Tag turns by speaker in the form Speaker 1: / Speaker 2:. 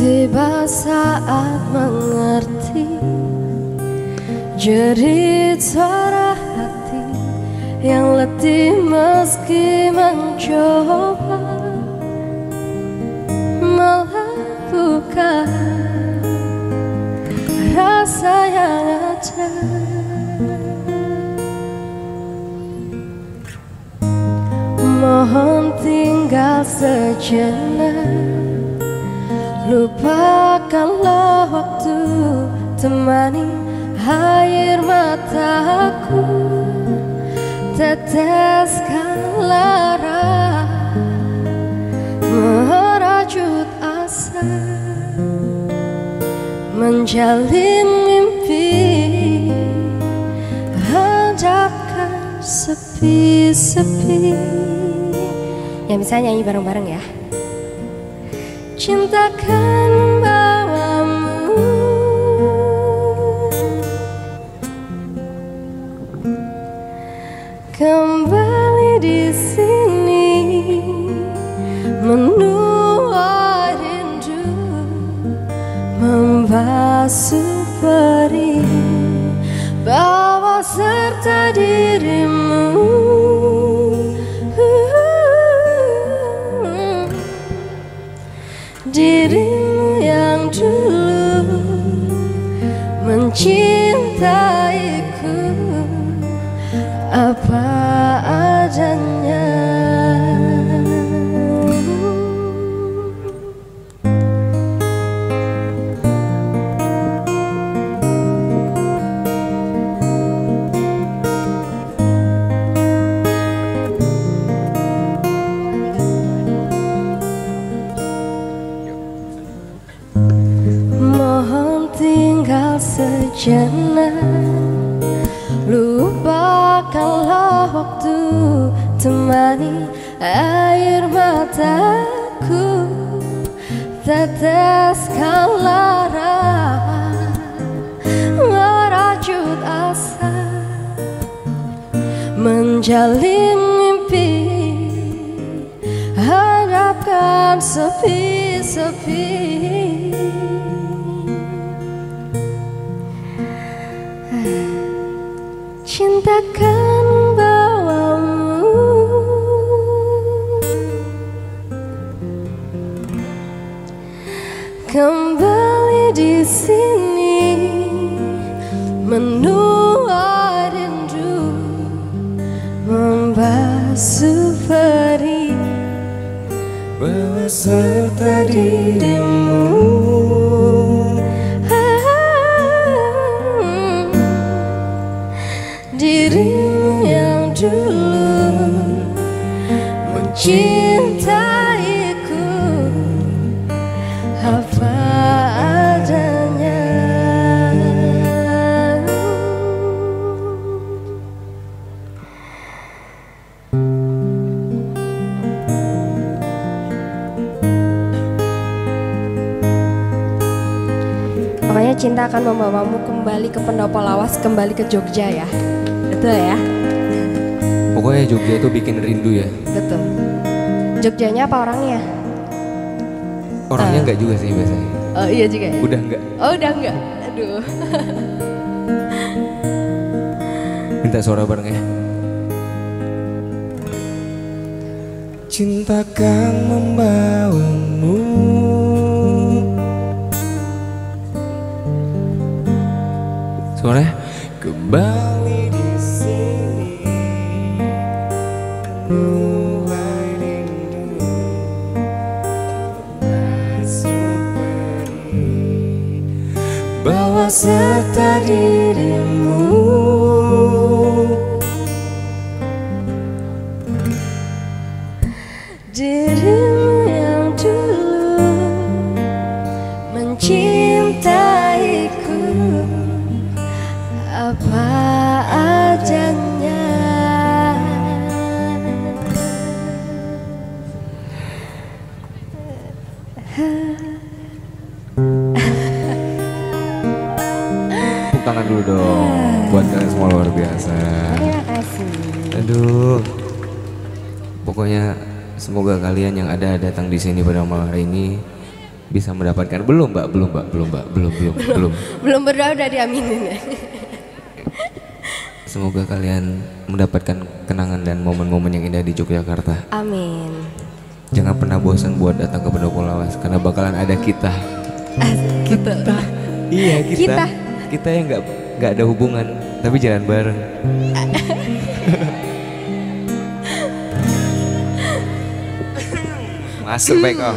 Speaker 1: Tiba saat mengerti Jerit suara hati Yang letih meski mencoba Melakukan rasa yang ada. Mohon tinggal sejenak Lupakanlah waktu temani air mataku. Teteskan lara merajut asa. Menjalin mimpi hadapkan sepi-sepi. Ya bisa nyanyi bareng-bareng ya cintakan bawamu. Kembali di sini menua rindu membasuh perih bawa serta dirimu mencintaiku sejenak Lupakanlah waktu Temani air mataku. Teteskan lara Merajut asa. Menjalin mimpi Hadapkan sepi-sepi Cintakan bawamu. Kembali di sini Menua rindu Membasuh perih
Speaker 2: Bawa serta dirimu
Speaker 1: Dirimu cinta akan membawamu kembali ke pendopo lawas, kembali ke Jogja ya. Betul ya?
Speaker 2: Pokoknya Jogja itu bikin rindu ya
Speaker 1: Betul. Jogjanya apa orangnya?
Speaker 2: Orangnya
Speaker 1: Ah.
Speaker 2: enggak juga sih biasanya
Speaker 1: Oh iya juga ya?
Speaker 2: Udah enggak
Speaker 1: Oh udah enggak? Aduh.
Speaker 2: Minta suara bareng ya Cintakan membawamu Suara Kembali Bawa serta dirimu.
Speaker 1: Dirimu yang dulu mencintaiku
Speaker 2: Tepuk tangan dulu dong buat kalian semua luar biasa.
Speaker 1: Terima kasih.
Speaker 2: Aduh. Pokoknya semoga kalian yang ada datang di sini pada malam hari ini bisa mendapatkan belum mbak belum mbak belum mbak belum belum belum
Speaker 1: Belum berdoa udah diaminin ya.
Speaker 2: semoga kalian mendapatkan kenangan dan momen-momen yang indah di Yogyakarta
Speaker 1: Amin.
Speaker 2: Jangan pernah bosan buat datang ke Pendopo Lawas karena bakalan ada kita
Speaker 1: Gitu.
Speaker 2: iya kita
Speaker 1: Kita.
Speaker 2: kita yang nggak nggak ada hubungan tapi jalan bareng masuk baik oh.